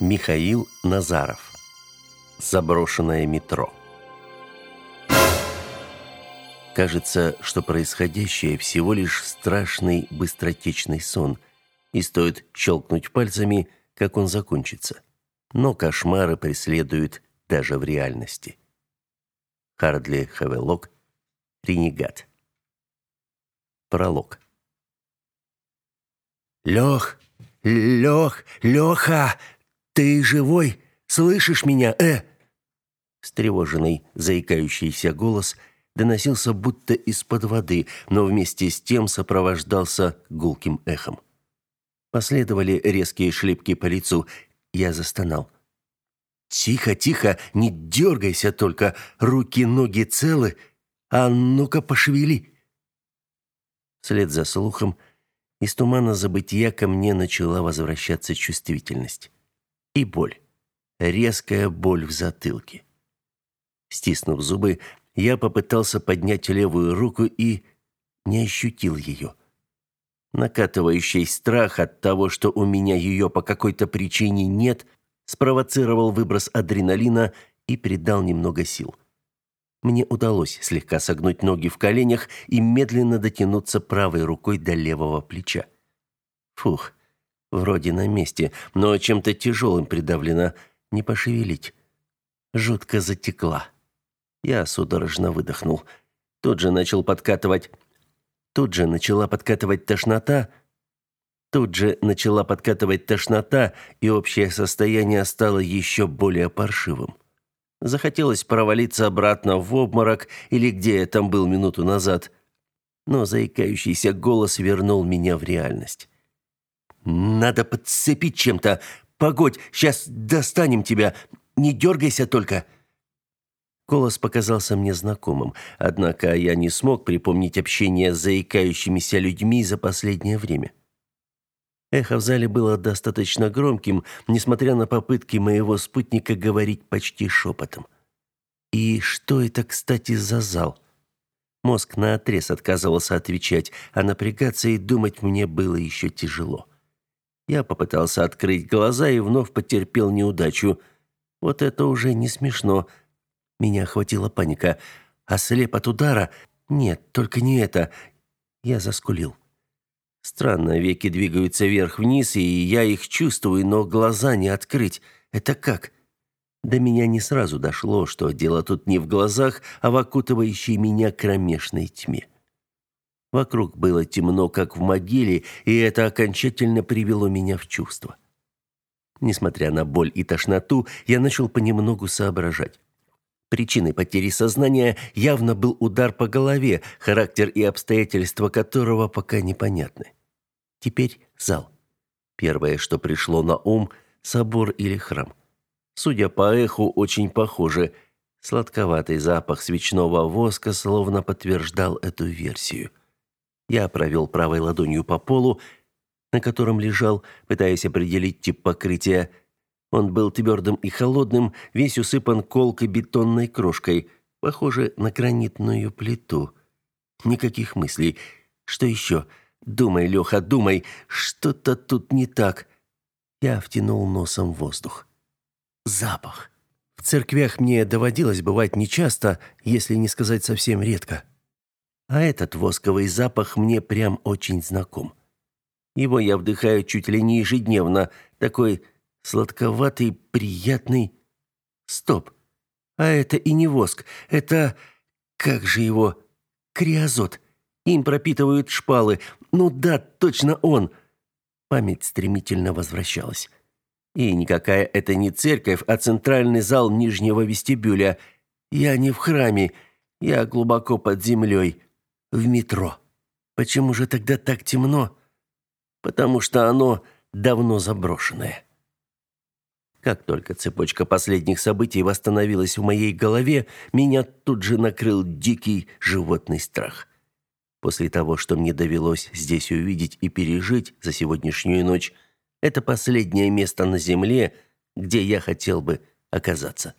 Михаил Назаров. Заброшенное метро. Кажется, что происходящее всего лишь страшный быстротечный сон, и стоит щелкнуть пальцами, как он закончится. Но кошмары преследуют даже в реальности. Хардли Хавелок, Ренегат. Пролог. Лех, Лех, Леха, ты живой? Слышишь меня, э? Встревоженный, заикающийся голос доносился будто из-под воды, но вместе с тем сопровождался гулким эхом. Последовали резкие шлепки по лицу. Я застонал. «Тихо, тихо, не дергайся только, руки-ноги целы, а ну-ка пошевели!» Вслед за слухом из тумана забытия ко мне начала возвращаться чувствительность. И боль. Резкая боль в затылке. Стиснув зубы, я попытался поднять левую руку и не ощутил ее. Накатывающий страх от того, что у меня ее по какой-то причине нет, спровоцировал выброс адреналина и придал немного сил. Мне удалось слегка согнуть ноги в коленях и медленно дотянуться правой рукой до левого плеча. Фух, вроде на месте, но чем-то тяжелым придавлено, не пошевелить. Жутко затекла. Я судорожно выдохнул. Тут же начал подкатывать... Тут же начала подкатывать тошнота... Тут же начала подкатывать тошнота, и общее состояние стало еще более паршивым. Захотелось провалиться обратно в обморок или где я там был минуту назад. Но заикающийся голос вернул меня в реальность. «Надо подцепить чем-то. Погодь, сейчас достанем тебя. Не дергайся только». Голос показался мне знакомым, однако я не смог припомнить общение с заикающимися людьми за последнее время. Эхо в зале было достаточно громким, несмотря на попытки моего спутника говорить почти шепотом. И что это, кстати, за зал? Мозг наотрез отказывался отвечать, а напрягаться и думать мне было еще тяжело. Я попытался открыть глаза и вновь потерпел неудачу. Вот это уже не смешно. Меня охватила паника. Ослеп от удара? Нет, только не это. Я заскулил. Странно, веки двигаются вверх-вниз, и я их чувствую, но глаза не открыть. Это как? До меня не сразу дошло, что дело тут не в глазах, а в окутывающей меня кромешной тьме. Вокруг было темно, как в могиле, и это окончательно привело меня в чувство. Несмотря на боль и тошноту, я начал понемногу соображать. Причиной потери сознания явно был удар по голове, характер и обстоятельства которого пока непонятны. Теперь зал. Первое, что пришло на ум – собор или храм. Судя по эху, очень похоже. Сладковатый запах свечного воска словно подтверждал эту версию. Я провел правой ладонью по полу, на котором лежал, пытаясь определить тип покрытия. Он был твердым и холодным, весь усыпан колкой бетонной крошкой, похоже на гранитную плиту. Никаких мыслей. Что еще? Думай, Леха, думай, что-то тут не так. Я втянул носом воздух. Запах. В церквях мне доводилось бывать нечасто, если не сказать совсем редко. А этот восковый запах мне прям очень знаком. Его я вдыхаю чуть ли не ежедневно, такой сладковатый, приятный. Стоп. А это и не воск, это как же его криозот. Им пропитывают шпалы. Ну да, точно он. Память стремительно возвращалась. И никакая это не церковь, а центральный зал нижнего вестибюля. Я не в храме, я глубоко под землей, в метро. Почему же тогда так темно? Потому что оно давно заброшенное. Как только цепочка последних событий восстановилась в моей голове, меня тут же накрыл дикий животный страх. После того, что мне довелось здесь увидеть и пережить за сегодняшнюю ночь, это последнее место на земле, где я хотел бы оказаться.